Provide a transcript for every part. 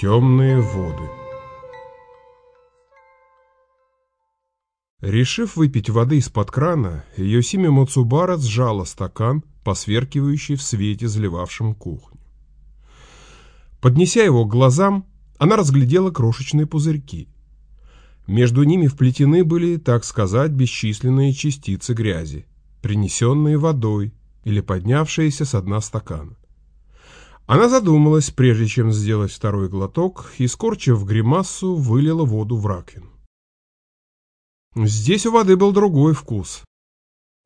Темные воды Решив выпить воды из-под крана, Йосими Моцубара сжала стакан, посверкивающий в свете, заливавшем кухню. Поднеся его к глазам, она разглядела крошечные пузырьки. Между ними вплетены были, так сказать, бесчисленные частицы грязи, принесенные водой или поднявшиеся с дна стакана. Она задумалась, прежде чем сделать второй глоток, и, скорчив гримасу, вылила воду в раковину. Здесь у воды был другой вкус.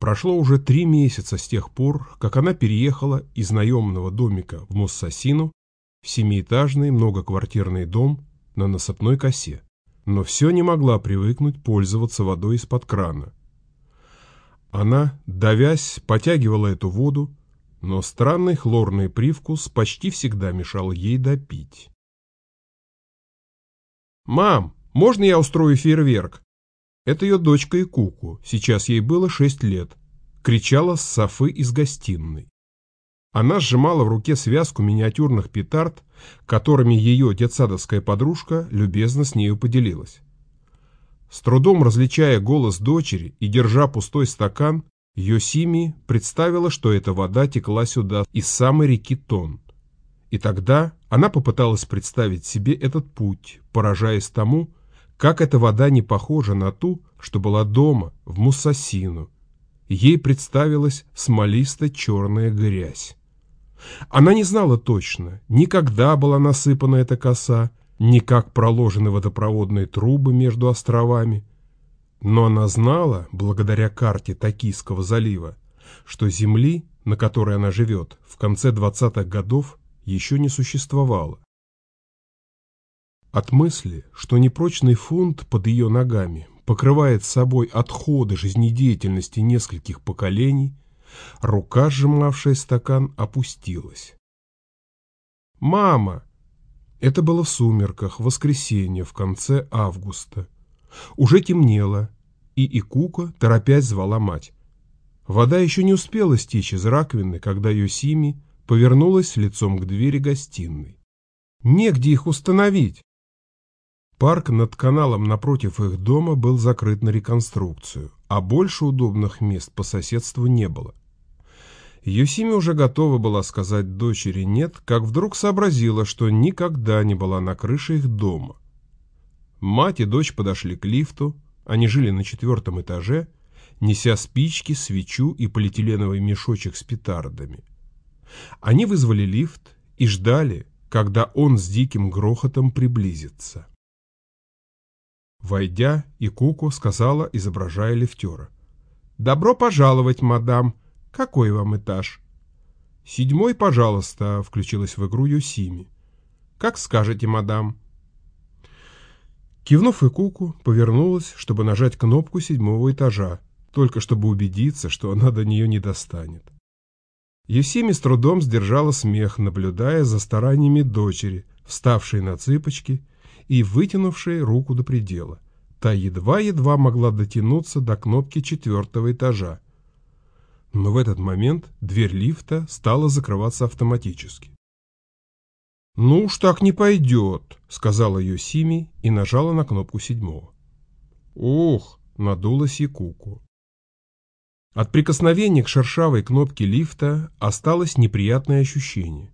Прошло уже три месяца с тех пор, как она переехала из наемного домика в Моссасину в семиэтажный многоквартирный дом на насыпной косе, но все не могла привыкнуть пользоваться водой из-под крана. Она, давясь, потягивала эту воду, но странный хлорный привкус почти всегда мешал ей допить. «Мам, можно я устрою фейерверк?» Это ее дочка и Куку, сейчас ей было шесть лет, кричала с Софы из гостиной. Она сжимала в руке связку миниатюрных петард, которыми ее детсадовская подружка любезно с нею поделилась. С трудом различая голос дочери и держа пустой стакан, Йосими представила, что эта вода текла сюда из самой реки Тон. И тогда она попыталась представить себе этот путь, поражаясь тому, как эта вода не похожа на ту, что была дома, в Муссасину. Ей представилась смолисто-черная грязь. Она не знала точно, никогда была насыпана эта коса, ни как проложены водопроводные трубы между островами. Но она знала, благодаря карте Токийского залива, что земли, на которой она живет, в конце 20-х годов еще не существовало. От мысли, что непрочный фунт под ее ногами покрывает собой отходы жизнедеятельности нескольких поколений, рука, сжимавшая стакан, опустилась. «Мама!» Это было в сумерках, воскресенье, в конце августа. Уже темнело, и Икука, торопясь, звала мать. Вода еще не успела стечь из раковины, когда Йосими повернулась лицом к двери гостиной. «Негде их установить!» Парк над каналом напротив их дома был закрыт на реконструкцию, а больше удобных мест по соседству не было. Юсими уже готова была сказать дочери «нет», как вдруг сообразила, что никогда не была на крыше их дома. Мать и дочь подошли к лифту, они жили на четвертом этаже, неся спички, свечу и полиэтиленовый мешочек с петардами. Они вызвали лифт и ждали, когда он с диким грохотом приблизится. Войдя, и Куку сказала, изображая лифтера. «Добро пожаловать, мадам. Какой вам этаж?» «Седьмой, пожалуйста», — включилась в игру Юсими. «Как скажете, мадам». Кивнув и Куку, повернулась, чтобы нажать кнопку седьмого этажа, только чтобы убедиться, что она до нее не достанет. Юсими с трудом сдержала смех, наблюдая за стараниями дочери, вставшей на цыпочки и вытянувшей руку до предела. Та едва-едва могла дотянуться до кнопки четвертого этажа. Но в этот момент дверь лифта стала закрываться автоматически. «Ну уж так не пойдет», — сказала Йосими и нажала на кнопку седьмого. «Ох!» — надулась Якуку. От прикосновения к шершавой кнопке лифта осталось неприятное ощущение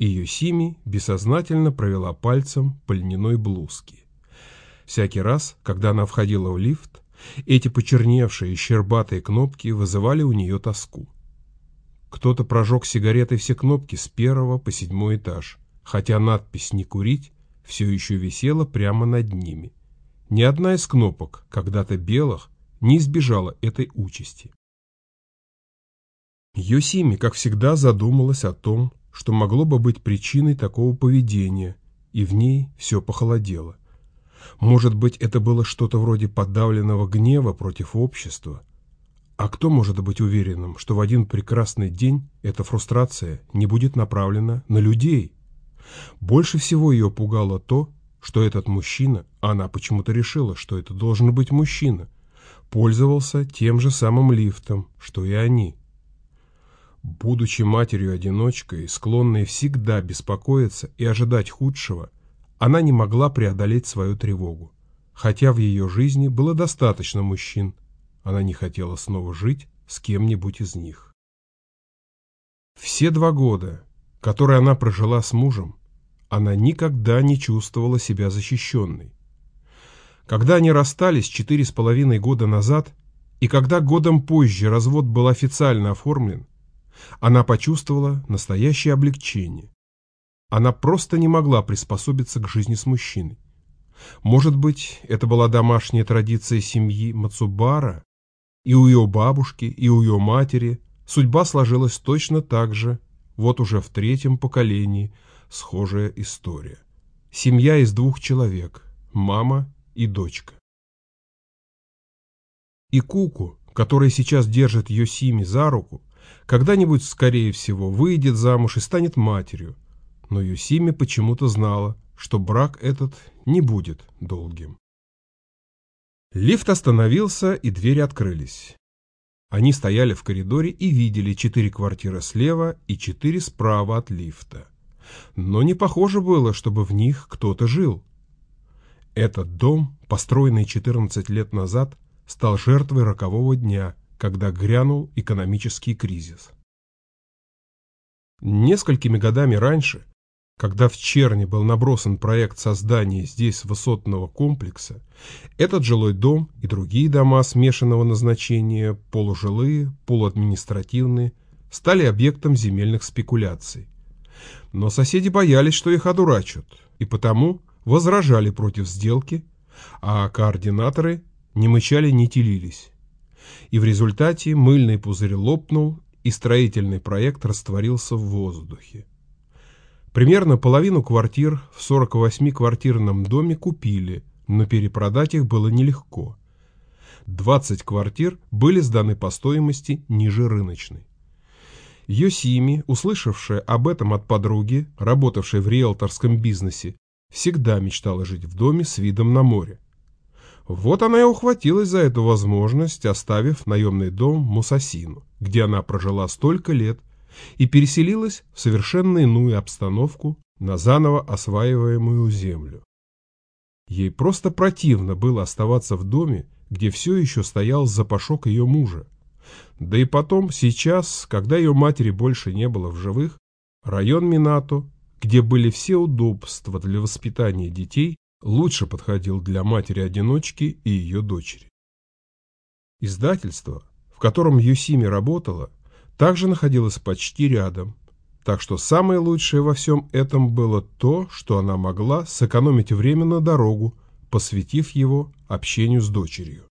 и Юсими бессознательно провела пальцем по льняной блузке. Всякий раз, когда она входила в лифт, эти почерневшие щербатые кнопки вызывали у нее тоску. Кто-то прожег сигаретой все кнопки с первого по седьмой этаж, хотя надпись «Не курить» все еще висела прямо над ними. Ни одна из кнопок, когда-то белых, не избежала этой участи. Йосими, как всегда, задумалась о том, что могло бы быть причиной такого поведения, и в ней все похолодело. Может быть, это было что-то вроде подавленного гнева против общества? А кто может быть уверенным, что в один прекрасный день эта фрустрация не будет направлена на людей? Больше всего ее пугало то, что этот мужчина, она почему-то решила, что это должен быть мужчина, пользовался тем же самым лифтом, что и они – Будучи матерью-одиночкой, склонной всегда беспокоиться и ожидать худшего, она не могла преодолеть свою тревогу. Хотя в ее жизни было достаточно мужчин, она не хотела снова жить с кем-нибудь из них. Все два года, которые она прожила с мужем, она никогда не чувствовала себя защищенной. Когда они расстались четыре с половиной года назад, и когда годом позже развод был официально оформлен, она почувствовала настоящее облегчение. Она просто не могла приспособиться к жизни с мужчиной. Может быть, это была домашняя традиция семьи Мацубара, и у ее бабушки, и у ее матери судьба сложилась точно так же, вот уже в третьем поколении схожая история. Семья из двух человек, мама и дочка. И Куку, который сейчас держит Йосими за руку, когда-нибудь, скорее всего, выйдет замуж и станет матерью. Но Йосими почему-то знала, что брак этот не будет долгим. Лифт остановился, и двери открылись. Они стояли в коридоре и видели четыре квартиры слева и четыре справа от лифта. Но не похоже было, чтобы в них кто-то жил. Этот дом, построенный 14 лет назад, стал жертвой рокового дня, когда грянул экономический кризис. Несколькими годами раньше когда в Черне был набросан проект создания здесь высотного комплекса, этот жилой дом и другие дома смешанного назначения, полужилые, полуадминистративные, стали объектом земельных спекуляций. Но соседи боялись, что их одурачат, и потому возражали против сделки, а координаторы не мычали, не телились. И в результате мыльный пузырь лопнул, и строительный проект растворился в воздухе. Примерно половину квартир в 48-квартирном доме купили, но перепродать их было нелегко. 20 квартир были сданы по стоимости ниже рыночной. Йосими, услышавшая об этом от подруги, работавшей в риэлторском бизнесе, всегда мечтала жить в доме с видом на море. Вот она и ухватилась за эту возможность, оставив наемный дом Мусасину, где она прожила столько лет и переселилась в совершенно иную обстановку на заново осваиваемую землю. Ей просто противно было оставаться в доме, где все еще стоял запашок ее мужа. Да и потом, сейчас, когда ее матери больше не было в живых, район Минато, где были все удобства для воспитания детей, лучше подходил для матери-одиночки и ее дочери. Издательство, в котором Юсими работала, также находилась почти рядом. Так что самое лучшее во всем этом было то, что она могла сэкономить время на дорогу, посвятив его общению с дочерью.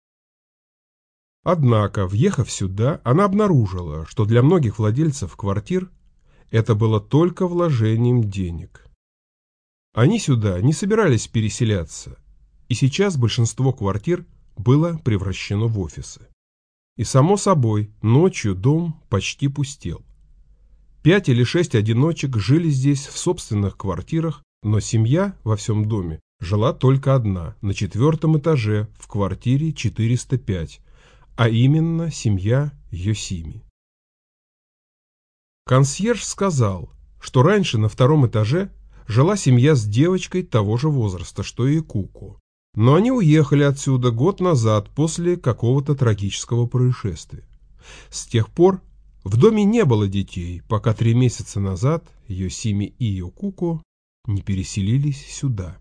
Однако, въехав сюда, она обнаружила, что для многих владельцев квартир это было только вложением денег. Они сюда не собирались переселяться, и сейчас большинство квартир было превращено в офисы. И само собой, ночью дом почти пустел. Пять или шесть одиночек жили здесь в собственных квартирах, но семья во всем доме жила только одна, на четвертом этаже, в квартире 405, а именно семья Йосими. Консьерж сказал, что раньше на втором этаже жила семья с девочкой того же возраста, что и Куку. Но они уехали отсюда год назад после какого-то трагического происшествия. С тех пор в доме не было детей, пока три месяца назад Йосими и Йокуко не переселились сюда.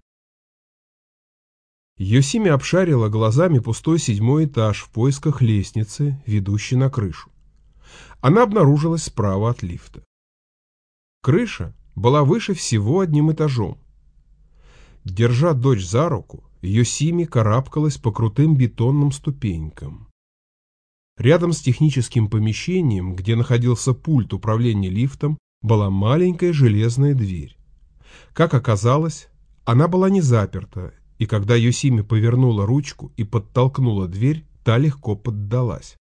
Йосими обшарила глазами пустой седьмой этаж в поисках лестницы, ведущей на крышу. Она обнаружилась справа от лифта. Крыша была выше всего одним этажом. Держа дочь за руку, Йосими карабкалась по крутым бетонным ступенькам. Рядом с техническим помещением, где находился пульт управления лифтом, была маленькая железная дверь. Как оказалось, она была не заперта, и когда Йосими повернула ручку и подтолкнула дверь, та легко поддалась.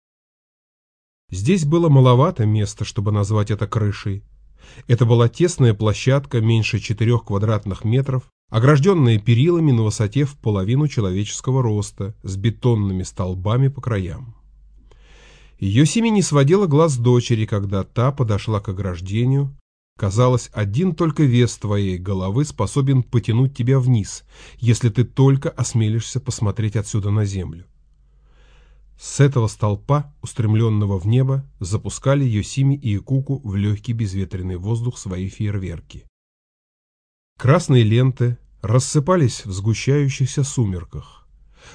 Здесь было маловато места, чтобы назвать это крышей. Это была тесная площадка меньше четырех квадратных метров, огражденная перилами на высоте в половину человеческого роста, с бетонными столбами по краям. Ее не сводила глаз дочери, когда та подошла к ограждению, Казалось, один только вес твоей головы способен потянуть тебя вниз, если ты только осмелишься посмотреть отсюда на землю. С этого столпа, устремленного в небо, запускали Йосими и Якуку в легкий безветренный воздух свои фейерверки. Красные ленты рассыпались в сгущающихся сумерках.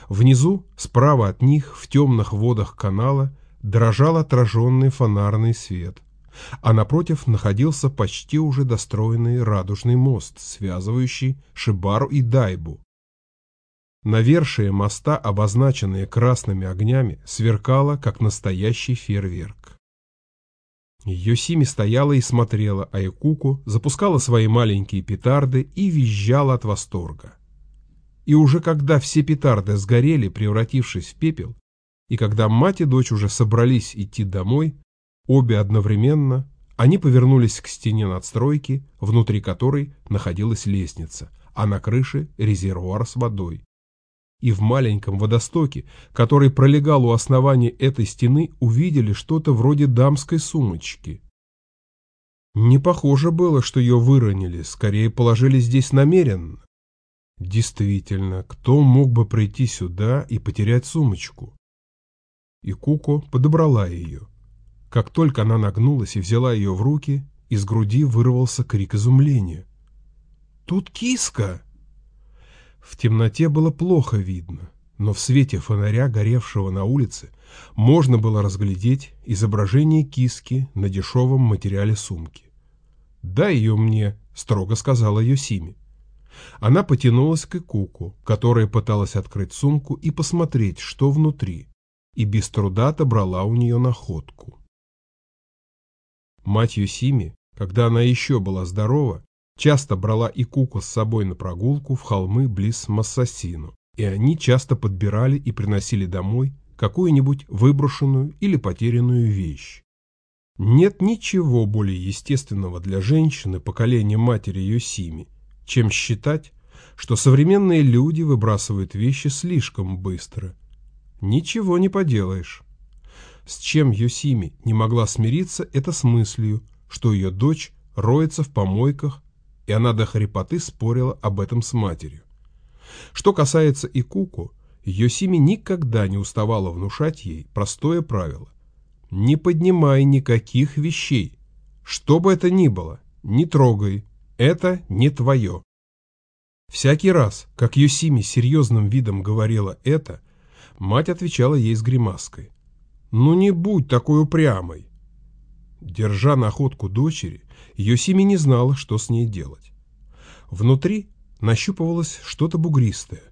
Внизу, справа от них, в темных водах канала, дрожал отраженный фонарный свет – а напротив находился почти уже достроенный радужный мост, связывающий Шибару и Дайбу. Навершие моста, обозначенные красными огнями, сверкало, как настоящий фейерверк. Йосими стояла и смотрела, а Якуку запускала свои маленькие петарды и визжала от восторга. И уже когда все петарды сгорели, превратившись в пепел, и когда мать и дочь уже собрались идти домой, Обе одновременно они повернулись к стене надстройки, внутри которой находилась лестница, а на крыше резервуар с водой. И в маленьком водостоке, который пролегал у основания этой стены, увидели что-то вроде дамской сумочки. Не похоже было, что ее выронили, скорее положили здесь намеренно. Действительно, кто мог бы прийти сюда и потерять сумочку? И Куко подобрала ее. Как только она нагнулась и взяла ее в руки, из груди вырвался крик изумления. «Тут киска!» В темноте было плохо видно, но в свете фонаря, горевшего на улице, можно было разглядеть изображение киски на дешевом материале сумки. «Дай ее мне», — строго сказала Йосими. Она потянулась к Икуку, которая пыталась открыть сумку и посмотреть, что внутри, и без труда отобрала у нее находку. Мать Юсими, когда она еще была здорова, часто брала и Куку с собой на прогулку в холмы близ Массасину, и они часто подбирали и приносили домой какую-нибудь выброшенную или потерянную вещь. Нет ничего более естественного для женщины поколения матери Юсими, чем считать, что современные люди выбрасывают вещи слишком быстро. Ничего не поделаешь. С чем Йосими не могла смириться, это с мыслью, что ее дочь роется в помойках, и она до хрипоты спорила об этом с матерью. Что касается Икуку, Йосими никогда не уставала внушать ей простое правило. Не поднимай никаких вещей, что бы это ни было, не трогай, это не твое. Всякий раз, как Йосими серьезным видом говорила это, мать отвечала ей с гримаской. «Ну не будь такой упрямой!» Держа находку дочери, Йосими не знала, что с ней делать. Внутри нащупывалось что-то бугристое.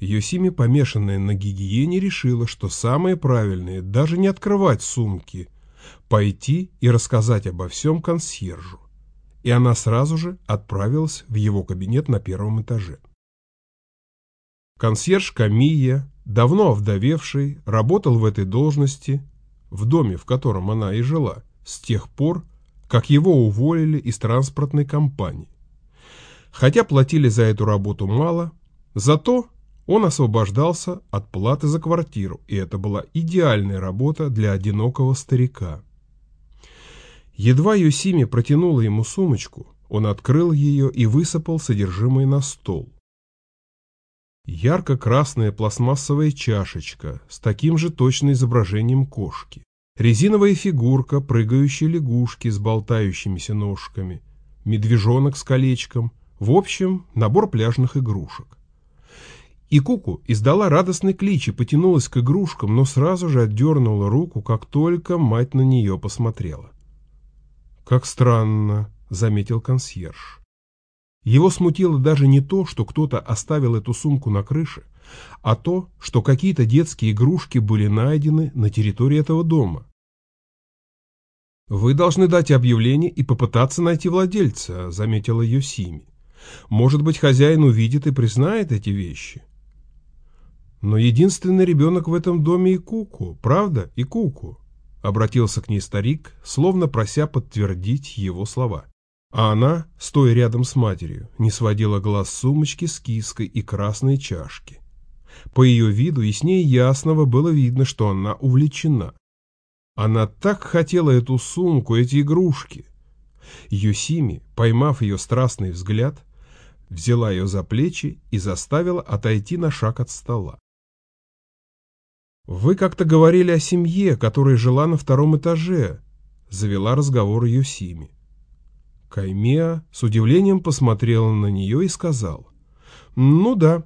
Йосими, помешанная на гигиене, решила, что самое правильное даже не открывать сумки, пойти и рассказать обо всем консьержу. И она сразу же отправилась в его кабинет на первом этаже. Консьерж Камия давно овдовевший, работал в этой должности, в доме, в котором она и жила, с тех пор, как его уволили из транспортной компании. Хотя платили за эту работу мало, зато он освобождался от платы за квартиру, и это была идеальная работа для одинокого старика. Едва Юсими протянула ему сумочку, он открыл ее и высыпал содержимое на стол. Ярко-красная пластмассовая чашечка с таким же точным изображением кошки. Резиновая фигурка прыгающей лягушки с болтающимися ножками. Медвежонок с колечком. В общем, набор пляжных игрушек. И Куку издала радостный клич и потянулась к игрушкам, но сразу же отдернула руку, как только мать на нее посмотрела. «Как странно», — заметил консьерж. Его смутило даже не то, что кто-то оставил эту сумку на крыше, а то, что какие-то детские игрушки были найдены на территории этого дома. «Вы должны дать объявление и попытаться найти владельца», — заметила Йосими. «Может быть, хозяин увидит и признает эти вещи». «Но единственный ребенок в этом доме и Куку, правда, и Куку», — обратился к ней старик, словно прося подтвердить его слова. А она, стоя рядом с матерью, не сводила глаз сумочки с киской и красной чашки. По ее виду и с ней ясного было видно, что она увлечена. Она так хотела эту сумку, эти игрушки. Юсими, поймав ее страстный взгляд, взяла ее за плечи и заставила отойти на шаг от стола. «Вы как-то говорили о семье, которая жила на втором этаже», — завела разговор Юсими. Каймеа с удивлением посмотрела на нее и сказал. «Ну да.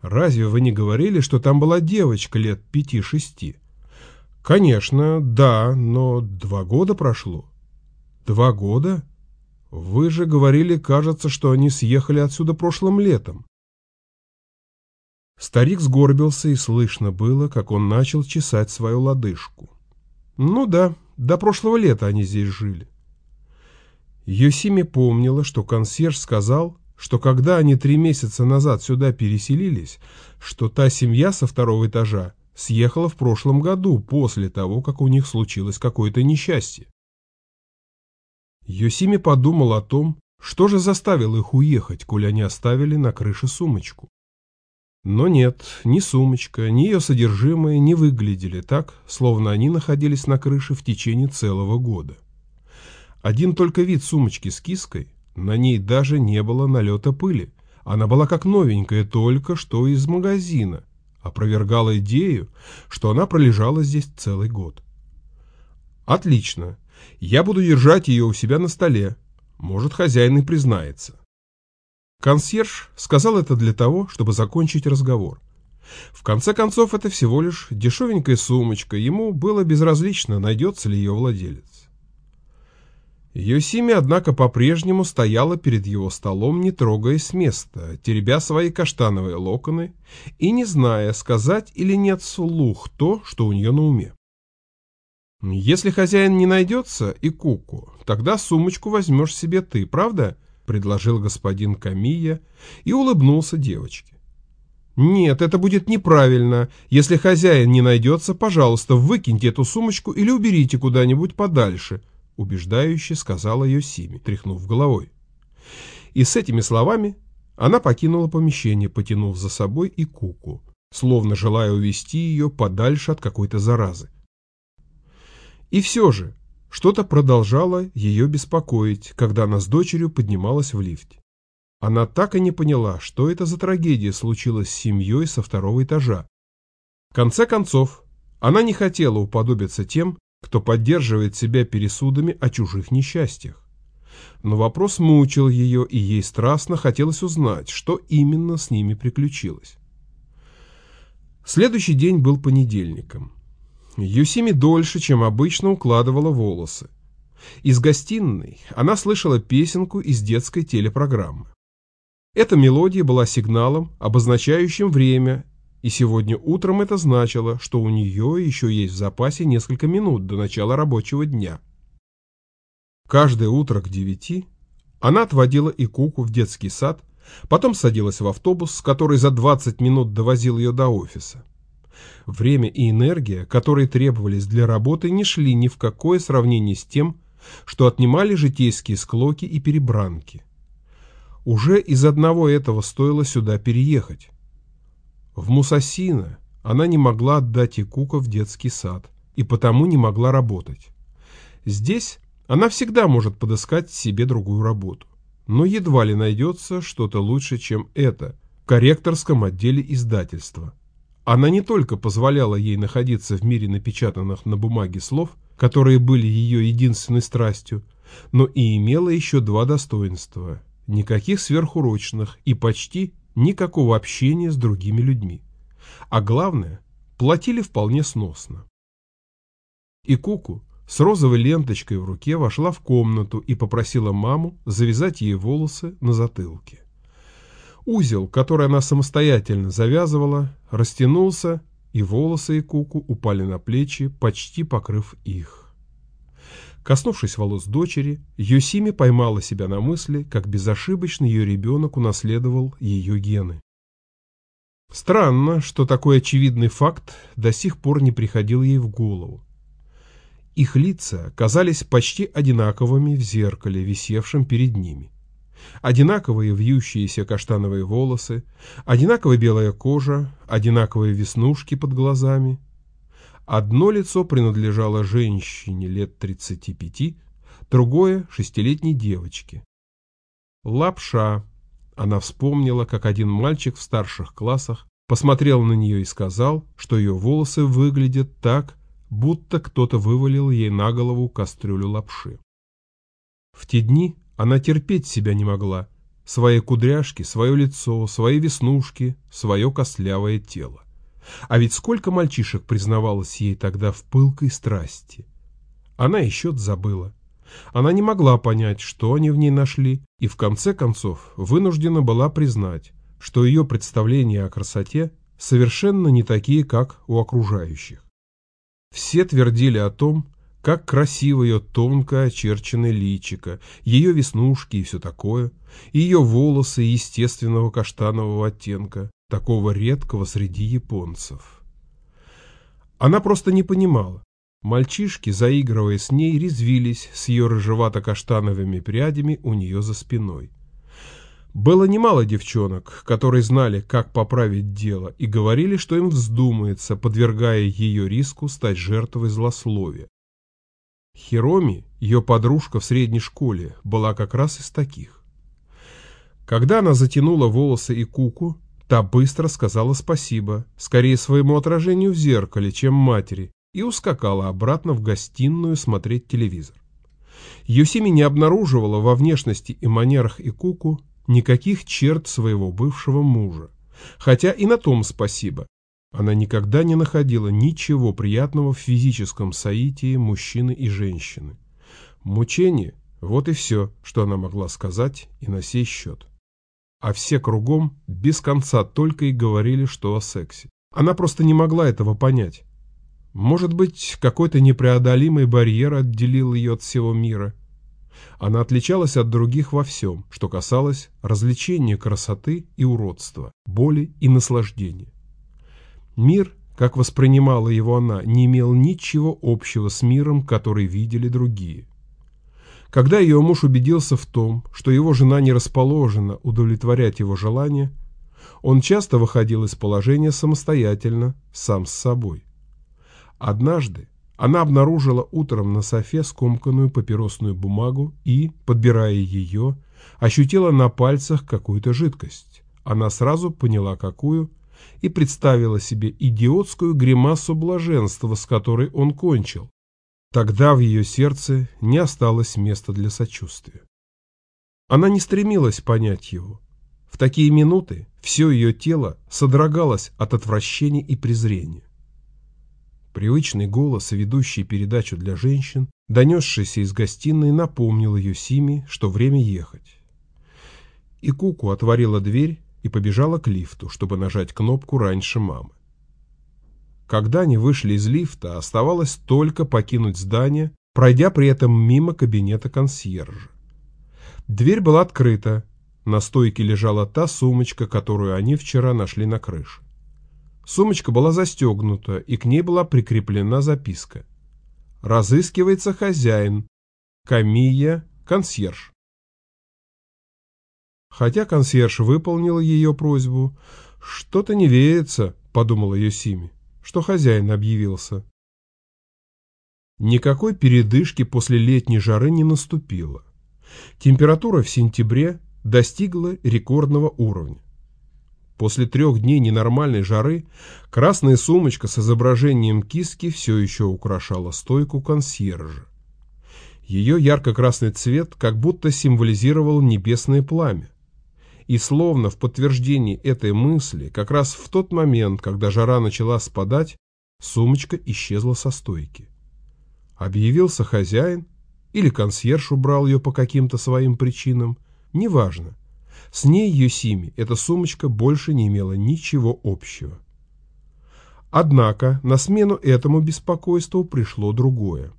Разве вы не говорили, что там была девочка лет пяти-шести?» «Конечно, да, но два года прошло». «Два года? Вы же говорили, кажется, что они съехали отсюда прошлым летом». Старик сгорбился, и слышно было, как он начал чесать свою лодыжку. «Ну да, до прошлого лета они здесь жили». Йосими помнила, что консьерж сказал, что когда они три месяца назад сюда переселились, что та семья со второго этажа съехала в прошлом году, после того, как у них случилось какое-то несчастье. Йосими подумал о том, что же заставило их уехать, коль они оставили на крыше сумочку. Но нет, ни сумочка, ни ее содержимое не выглядели так, словно они находились на крыше в течение целого года. Один только вид сумочки с киской, на ней даже не было налета пыли. Она была как новенькая, только что из магазина, опровергала идею, что она пролежала здесь целый год. Отлично, я буду держать ее у себя на столе, может, хозяин и признается. Консьерж сказал это для того, чтобы закончить разговор. В конце концов, это всего лишь дешевенькая сумочка, ему было безразлично, найдется ли ее владелец. Йосими, однако, по-прежнему стояла перед его столом, не трогаясь с места, теребя свои каштановые локоны и не зная, сказать или нет слух то, что у нее на уме. «Если хозяин не найдется, и куку, тогда сумочку возьмешь себе ты, правда?» — предложил господин Камия и улыбнулся девочке. «Нет, это будет неправильно. Если хозяин не найдется, пожалуйста, выкиньте эту сумочку или уберите куда-нибудь подальше», — убеждающе сказала Йосими, тряхнув головой. И с этими словами она покинула помещение, потянув за собой и Куку, словно желая увести ее подальше от какой-то заразы. И все же, что-то продолжало ее беспокоить, когда она с дочерью поднималась в лифте. Она так и не поняла, что это за трагедия случилась с семьей со второго этажа. В конце концов, она не хотела уподобиться тем, кто поддерживает себя пересудами о чужих несчастьях. Но вопрос мучил ее, и ей страстно хотелось узнать, что именно с ними приключилось. Следующий день был понедельником. Юсими дольше, чем обычно, укладывала волосы. Из гостиной она слышала песенку из детской телепрограммы. Эта мелодия была сигналом, обозначающим время и сегодня утром это значило, что у нее еще есть в запасе несколько минут до начала рабочего дня. Каждое утро к девяти она отводила Икуку в детский сад, потом садилась в автобус, который за 20 минут довозил ее до офиса. Время и энергия, которые требовались для работы, не шли ни в какое сравнение с тем, что отнимали житейские склоки и перебранки. Уже из одного этого стоило сюда переехать. В Мусасино она не могла отдать Икука в детский сад и потому не могла работать. Здесь она всегда может подыскать себе другую работу, но едва ли найдется что-то лучше, чем это в корректорском отделе издательства. Она не только позволяла ей находиться в мире напечатанных на бумаге слов, которые были ее единственной страстью, но и имела еще два достоинства – никаких сверхурочных и почти никакого общения с другими людьми. А главное, платили вполне сносно. И Куку с розовой ленточкой в руке вошла в комнату и попросила маму завязать ей волосы на затылке. Узел, который она самостоятельно завязывала, растянулся, и волосы и Куку упали на плечи, почти покрыв их. Коснувшись волос дочери, Йосими поймала себя на мысли, как безошибочно ее ребенок унаследовал ее гены. Странно, что такой очевидный факт до сих пор не приходил ей в голову. Их лица казались почти одинаковыми в зеркале, висевшем перед ними. Одинаковые вьющиеся каштановые волосы, одинаковая белая кожа, одинаковые веснушки под глазами – Одно лицо принадлежало женщине лет 35, другое – шестилетней девочке. Лапша. Она вспомнила, как один мальчик в старших классах посмотрел на нее и сказал, что ее волосы выглядят так, будто кто-то вывалил ей на голову кастрюлю лапши. В те дни она терпеть себя не могла, свои кудряшки, свое лицо, свои веснушки, свое костлявое тело. А ведь сколько мальчишек признавалось ей тогда в пылкой страсти. Она и счет забыла. Она не могла понять, что они в ней нашли, и в конце концов вынуждена была признать, что ее представления о красоте совершенно не такие, как у окружающих. Все твердили о том, как красиво ее тонко очерченное личико, ее веснушки и все такое, ее волосы естественного каштанового оттенка, такого редкого среди японцев. Она просто не понимала. Мальчишки, заигрывая с ней, резвились с ее рыжевато-каштановыми прядями у нее за спиной. Было немало девчонок, которые знали, как поправить дело, и говорили, что им вздумается, подвергая ее риску стать жертвой злословия. Хироми, ее подружка в средней школе, была как раз из таких. Когда она затянула волосы и куку, та быстро сказала спасибо, скорее своему отражению в зеркале, чем матери, и ускакала обратно в гостиную смотреть телевизор. Юсими не обнаруживала во внешности и манерах и куку никаких черт своего бывшего мужа, хотя и на том спасибо, она никогда не находила ничего приятного в физическом соитии мужчины и женщины. Мучение – вот и все, что она могла сказать и на сей счет. А все кругом без конца только и говорили, что о сексе. Она просто не могла этого понять. Может быть, какой-то непреодолимый барьер отделил ее от всего мира. Она отличалась от других во всем, что касалось развлечения красоты и уродства, боли и наслаждения. Мир, как воспринимала его она, не имел ничего общего с миром, который видели другие. Когда ее муж убедился в том, что его жена не расположена удовлетворять его желания, он часто выходил из положения самостоятельно, сам с собой. Однажды она обнаружила утром на софе скомканную папиросную бумагу и, подбирая ее, ощутила на пальцах какую-то жидкость. Она сразу поняла, какую – и представила себе идиотскую гримасу блаженства, с которой он кончил. Тогда в ее сердце не осталось места для сочувствия. Она не стремилась понять его. В такие минуты все ее тело содрогалось от отвращения и презрения. Привычный голос, ведущий передачу для женщин, донесшийся из гостиной, напомнил ее Симе, что время ехать. И Куку отворила дверь и побежала к лифту, чтобы нажать кнопку раньше мамы. Когда они вышли из лифта, оставалось только покинуть здание, пройдя при этом мимо кабинета консьержа. Дверь была открыта, на стойке лежала та сумочка, которую они вчера нашли на крыше. Сумочка была застегнута, и к ней была прикреплена записка. «Разыскивается хозяин. Камия, консьерж». Хотя консьерж выполнил ее просьбу, что-то не верится, подумала Йосими, что хозяин объявился. Никакой передышки после летней жары не наступило. Температура в сентябре достигла рекордного уровня. После трех дней ненормальной жары красная сумочка с изображением киски все еще украшала стойку консьержа. Ее ярко-красный цвет как будто символизировал небесное пламя. И словно в подтверждении этой мысли, как раз в тот момент, когда жара начала спадать, сумочка исчезла со стойки. Объявился хозяин, или консьерж убрал ее по каким-то своим причинам, неважно. С ней Йосими эта сумочка больше не имела ничего общего. Однако на смену этому беспокойству пришло другое.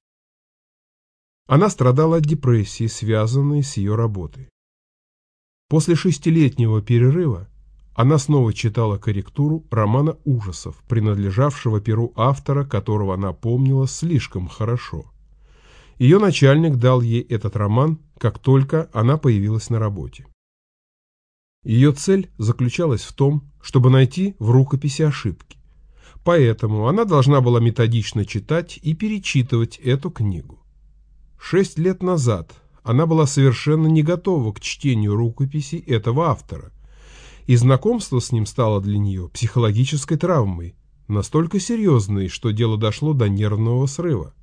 Она страдала от депрессии, связанной с ее работой. После шестилетнего перерыва она снова читала корректуру романа ужасов, принадлежавшего перу автора, которого она помнила слишком хорошо. Ее начальник дал ей этот роман, как только она появилась на работе. Ее цель заключалась в том, чтобы найти в рукописи ошибки. Поэтому она должна была методично читать и перечитывать эту книгу. Шесть лет назад она была совершенно не готова к чтению рукописей этого автора, и знакомство с ним стало для нее психологической травмой, настолько серьезной, что дело дошло до нервного срыва.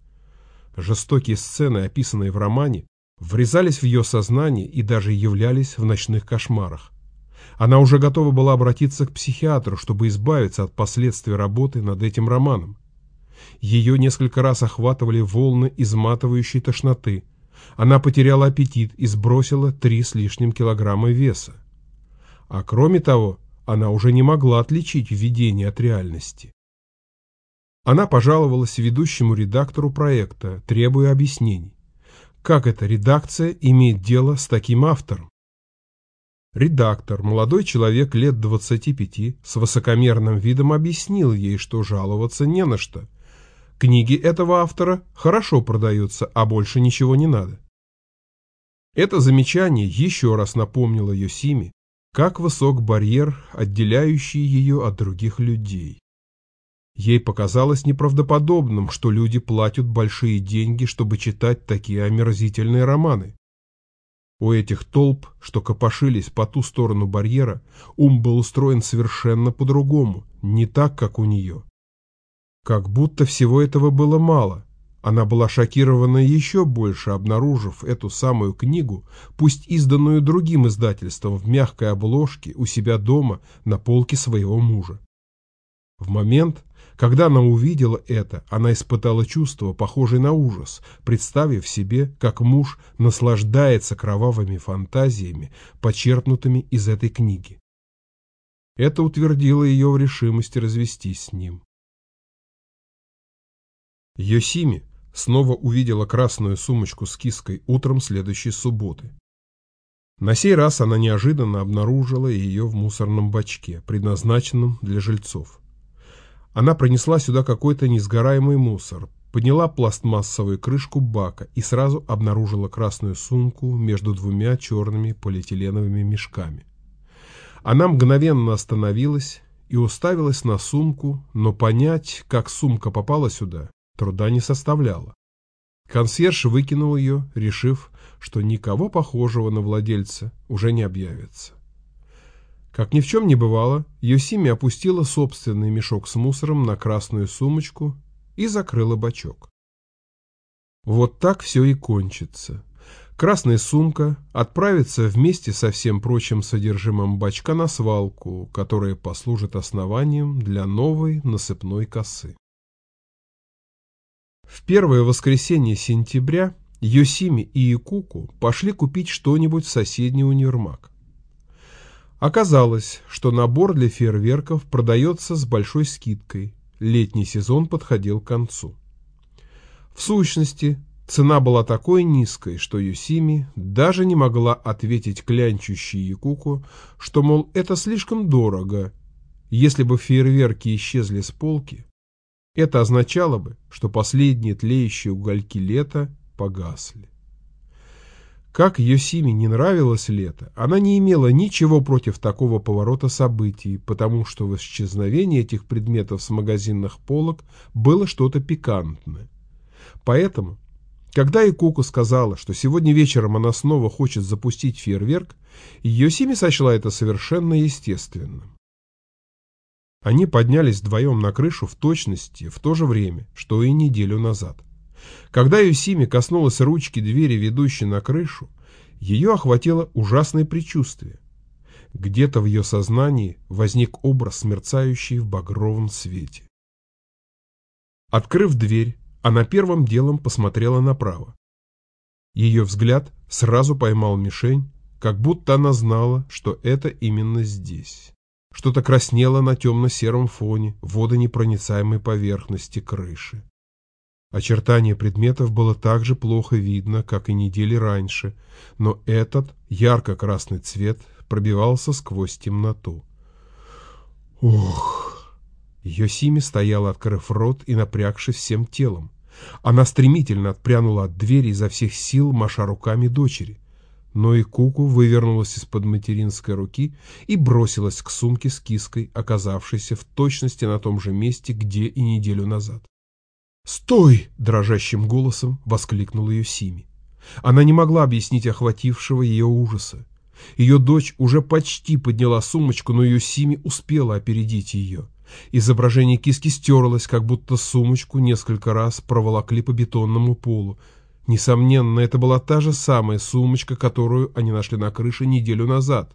Жестокие сцены, описанные в романе, врезались в ее сознание и даже являлись в ночных кошмарах. Она уже готова была обратиться к психиатру, чтобы избавиться от последствий работы над этим романом. Ее несколько раз охватывали волны изматывающей тошноты. Она потеряла аппетит и сбросила три с лишним килограмма веса. А кроме того, она уже не могла отличить видение от реальности. Она пожаловалась ведущему редактору проекта, требуя объяснений. Как эта редакция имеет дело с таким автором? Редактор, молодой человек лет 25, с высокомерным видом объяснил ей, что жаловаться не на что. Книги этого автора хорошо продаются, а больше ничего не надо. Это замечание еще раз напомнило Йосиме, как высок барьер, отделяющий ее от других людей. Ей показалось неправдоподобным, что люди платят большие деньги, чтобы читать такие омерзительные романы. У этих толп, что копошились по ту сторону барьера, ум был устроен совершенно по-другому, не так, как у нее. Как будто всего этого было мало. Она была шокирована еще больше, обнаружив эту самую книгу, пусть изданную другим издательством в мягкой обложке у себя дома на полке своего мужа. В момент, когда она увидела это, она испытала чувство, похожее на ужас, представив себе, как муж наслаждается кровавыми фантазиями, почерпнутыми из этой книги. Это утвердило ее в решимости развестись с ним. Йосими снова увидела красную сумочку с киской утром следующей субботы. На сей раз она неожиданно обнаружила ее в мусорном бачке, предназначенном для жильцов. Она принесла сюда какой-то несгораемый мусор, подняла пластмассовую крышку бака и сразу обнаружила красную сумку между двумя черными полиэтиленовыми мешками. Она мгновенно остановилась и уставилась на сумку, но понять, как сумка попала сюда, труда не составляло. Консьерж выкинул ее, решив, что никого похожего на владельца уже не объявится. Как ни в чем не бывало, Йосими опустила собственный мешок с мусором на красную сумочку и закрыла бачок. Вот так все и кончится. Красная сумка отправится вместе со всем прочим содержимым бачка на свалку, которая послужит основанием для новой насыпной косы. В первое воскресенье сентября Йосими и Икуку пошли купить что-нибудь в соседний универмаг. Оказалось, что набор для фейерверков продается с большой скидкой. Летний сезон подходил к концу. В сущности, цена была такой низкой, что Юсими даже не могла ответить клянчущей Якуку, что, мол, это слишком дорого. Если бы фейерверки исчезли с полки, это означало бы, что последние тлеющие угольки лета погасли. Как Йосиме не нравилось лето, она не имела ничего против такого поворота событий, потому что в исчезновении этих предметов с магазинных полок было что-то пикантное. Поэтому, когда Икуку сказала, что сегодня вечером она снова хочет запустить фейерверк, Йосиме сочла это совершенно естественным. Они поднялись вдвоем на крышу в точности в то же время, что и неделю назад. Когда Юсими коснулась ручки двери, ведущей на крышу, ее охватило ужасное предчувствие. Где-то в ее сознании возник образ, мерцающий в багровом свете. Открыв дверь, она первым делом посмотрела направо. Ее взгляд сразу поймал мишень, как будто она знала, что это именно здесь. Что-то краснело на темно-сером фоне водонепроницаемой поверхности крыши. Очертание предметов было так же плохо видно, как и недели раньше, но этот ярко-красный цвет пробивался сквозь темноту. Ух! Йосими стояла, открыв рот и напрягшись всем телом. Она стремительно отпрянула от двери изо всех сил, маша руками дочери. Но и Куку вывернулась из-под материнской руки и бросилась к сумке с киской, оказавшейся в точности на том же месте, где и неделю назад. «Стой!» – дрожащим голосом воскликнул ее Сими. Она не могла объяснить охватившего ее ужаса. Ее дочь уже почти подняла сумочку, но ее Сими успела опередить ее. Изображение киски стерлось, как будто сумочку несколько раз проволокли по бетонному полу. Несомненно, это была та же самая сумочка, которую они нашли на крыше неделю назад,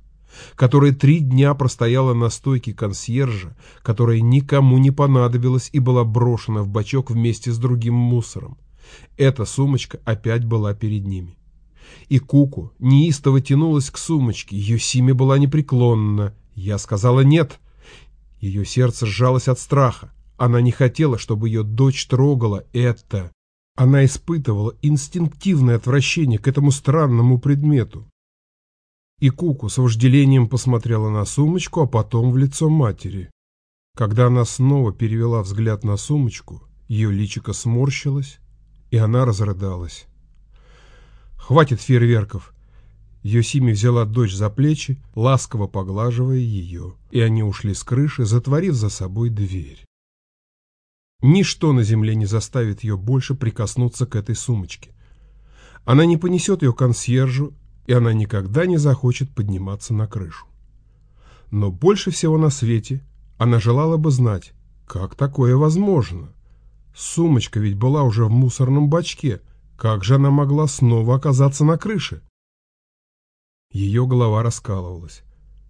которая три дня простояла на стойке консьержа, которая никому не понадобилась и была брошена в бачок вместе с другим мусором. Эта сумочка опять была перед ними. И Куку неистово тянулась к сумочке, ее Симе была непреклонна. Я сказала «нет». Ее сердце сжалось от страха. Она не хотела, чтобы ее дочь трогала это. Она испытывала инстинктивное отвращение к этому странному предмету. И Куку с вожделением посмотрела на сумочку, а потом в лицо матери. Когда она снова перевела взгляд на сумочку, ее личико сморщилось, и она разрыдалась. «Хватит фейерверков!» Йосими взяла дочь за плечи, ласково поглаживая ее, и они ушли с крыши, затворив за собой дверь. Ничто на земле не заставит ее больше прикоснуться к этой сумочке. Она не понесет ее консьержу, и она никогда не захочет подниматься на крышу. Но больше всего на свете она желала бы знать, как такое возможно. Сумочка ведь была уже в мусорном бачке, как же она могла снова оказаться на крыше? Ее голова раскалывалась.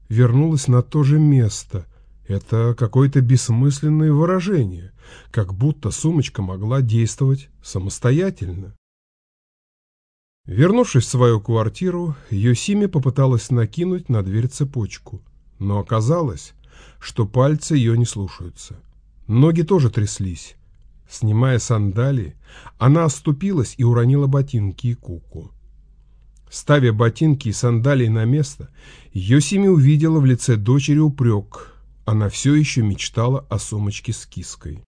Вернулась на то же место. Это какое-то бессмысленное выражение, как будто сумочка могла действовать самостоятельно. Вернувшись в свою квартиру, Йосими попыталась накинуть на дверь цепочку, но оказалось, что пальцы ее не слушаются. Ноги тоже тряслись. Снимая сандалии, она оступилась и уронила ботинки и куку. Ставя ботинки и сандалии на место, Йосими увидела в лице дочери упрек. Она все еще мечтала о сумочке с киской.